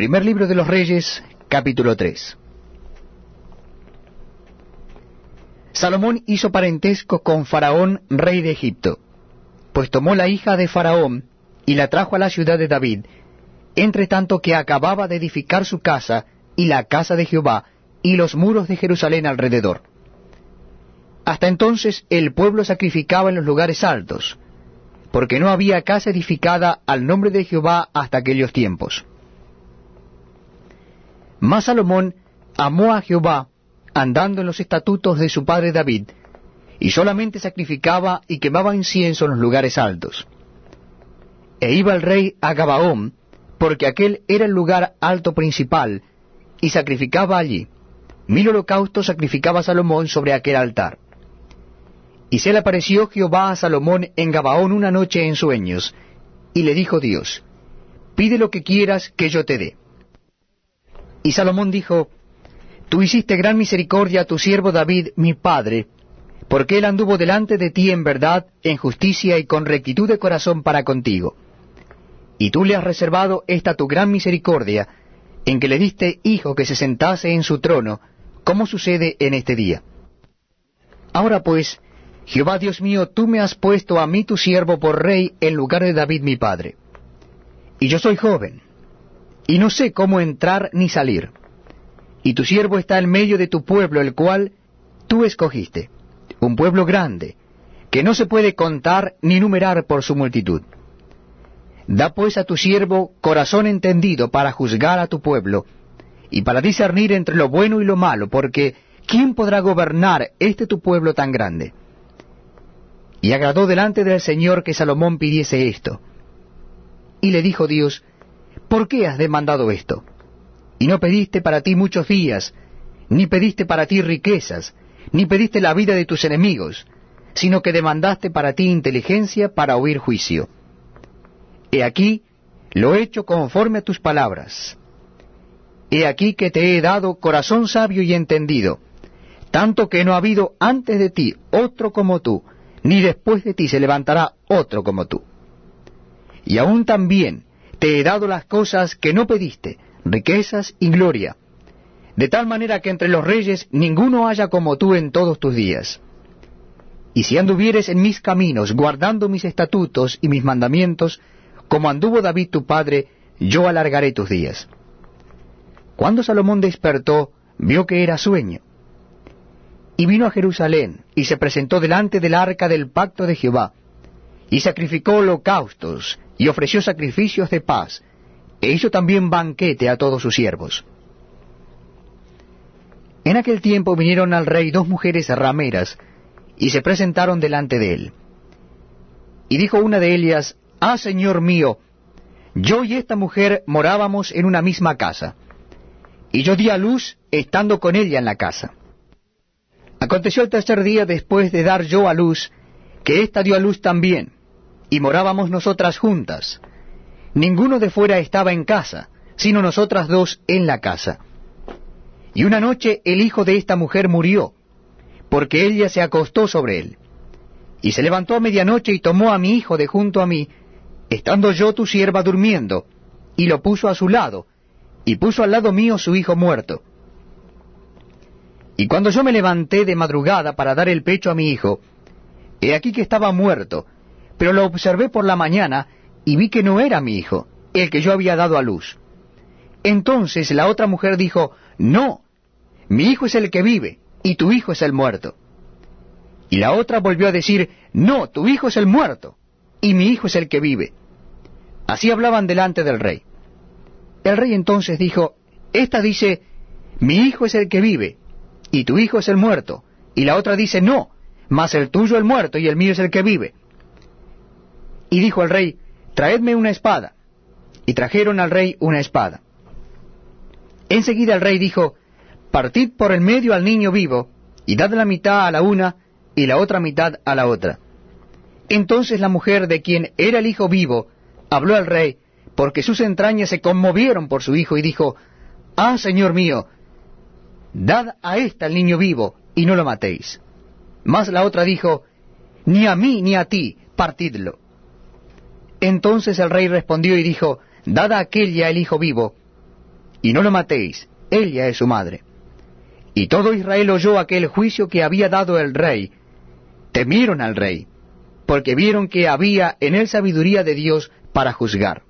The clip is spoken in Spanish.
Primer libro de los Reyes, capítulo 3. Salomón hizo parentesco con Faraón, rey de Egipto, pues tomó la hija de Faraón y la trajo a la ciudad de David, entre tanto que acababa de edificar su casa y la casa de Jehová y los muros de Jerusalén alrededor. Hasta entonces el pueblo sacrificaba en los lugares altos, porque no había casa edificada al nombre de Jehová hasta aquellos tiempos. Mas Salomón amó a Jehová, andando en los estatutos de su padre David, y solamente sacrificaba y quemaba incienso en los lugares altos. E iba el rey a Gabaón, porque aquel era el lugar alto principal, y sacrificaba allí. Mil holocaustos sacrificaba Salomón sobre aquel altar. Y se le apareció Jehová a Salomón en Gabaón una noche en sueños, y le dijo Dios, Pide lo que quieras que yo te dé. Y Salomón dijo, Tú hiciste gran misericordia a tu siervo David, mi padre, porque él anduvo delante de ti en verdad, en justicia y con rectitud de corazón para contigo. Y tú le has reservado esta tu gran misericordia, en que le diste hijo que se sentase en su trono, como sucede en este día. Ahora pues, Jehová Dios mío, tú me has puesto a mí tu siervo por rey en lugar de David mi padre. Y yo soy joven, y no sé cómo entrar ni salir. Y tu siervo está en medio de tu pueblo, el cual tú escogiste un pueblo grande, que no se puede contar ni numerar por su multitud. Da pues a tu siervo corazón entendido para juzgar a tu pueblo, y para discernir entre lo bueno y lo malo, porque ¿quién podrá gobernar este tu pueblo tan grande? Y agradó delante del Señor que Salomón pidiese esto. Y le dijo Dios, ¿por qué has demandado esto? Y no pediste para ti muchos días, ni pediste para ti riquezas, ni pediste la vida de tus enemigos, sino que demandaste para ti inteligencia para oír juicio. He aquí, lo he hecho conforme a tus palabras. He aquí que te he dado corazón sabio y entendido, tanto que no ha habido antes de ti otro como tú, ni después de ti se levantará otro como tú. Y aún también te he dado las cosas que no pediste, riquezas y gloria, de tal manera que entre los reyes ninguno haya como tú en todos tus días. Y si anduvieres en mis caminos, guardando mis estatutos y mis mandamientos, como anduvo David tu padre, yo alargaré tus días. Cuando Salomón despertó, vio que era sueño. Y vino a Jerusalén, y se presentó delante del arca del pacto de Jehová, y sacrificó holocaustos, y ofreció sacrificios de paz, e hizo también banquete a todos sus siervos. En aquel tiempo vinieron al rey dos mujeres rameras, y se presentaron delante de él. Y dijo una de ellas, Ah, señor mío, yo y esta mujer morábamos en una misma casa, y yo di a luz estando con ella en la casa. Aconteció el tercer día después de dar yo a luz, que ésta dio a luz también, y morábamos nosotras juntas. Ninguno de fuera estaba en casa, sino nosotras dos en la casa. Y una noche el hijo de esta mujer murió, porque ella se acostó sobre él. Y se levantó a medianoche y tomó a mi hijo de junto a mí, estando yo tu sierva durmiendo, y lo puso a su lado, y puso al lado mío su hijo muerto. Y cuando yo me levanté de madrugada para dar el pecho a mi hijo, he aquí que estaba muerto, pero lo observé por la mañana, y vi que no era mi hijo, el que yo había dado a luz. Entonces la otra mujer dijo, No, mi hijo es el que vive, y tu hijo es el muerto. Y la otra volvió a decir, No, tu hijo es el muerto, y mi hijo es el que vive. Así hablaban delante del rey. El rey entonces dijo, Esta dice, Mi hijo es el que vive, y tu hijo es el muerto. Y la otra dice, No, mas el tuyo el muerto, y el mío es el que vive. Y dijo el rey, Traedme una espada. Y trajeron al rey una espada. Enseguida el rey dijo, Partid por el medio al niño vivo, y dad la mitad a la una, y la otra mitad a la otra. Entonces la mujer de quien era el hijo vivo, habló al rey, porque sus entrañas se conmovieron por su hijo, y dijo, Ah, señor mío, dad a ésta el niño vivo, y no lo matéis. Mas la otra dijo, Ni a mí ni a ti, partidlo. Entonces el rey respondió y dijo, Dad a aquella el hijo vivo, y no lo matéis, ella es su madre. Y todo Israel oyó aquel juicio que había dado el rey. Temieron al rey, porque vieron que había en él sabiduría de Dios para juzgar.